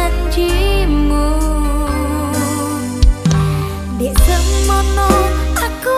janjimu. Dek semono aku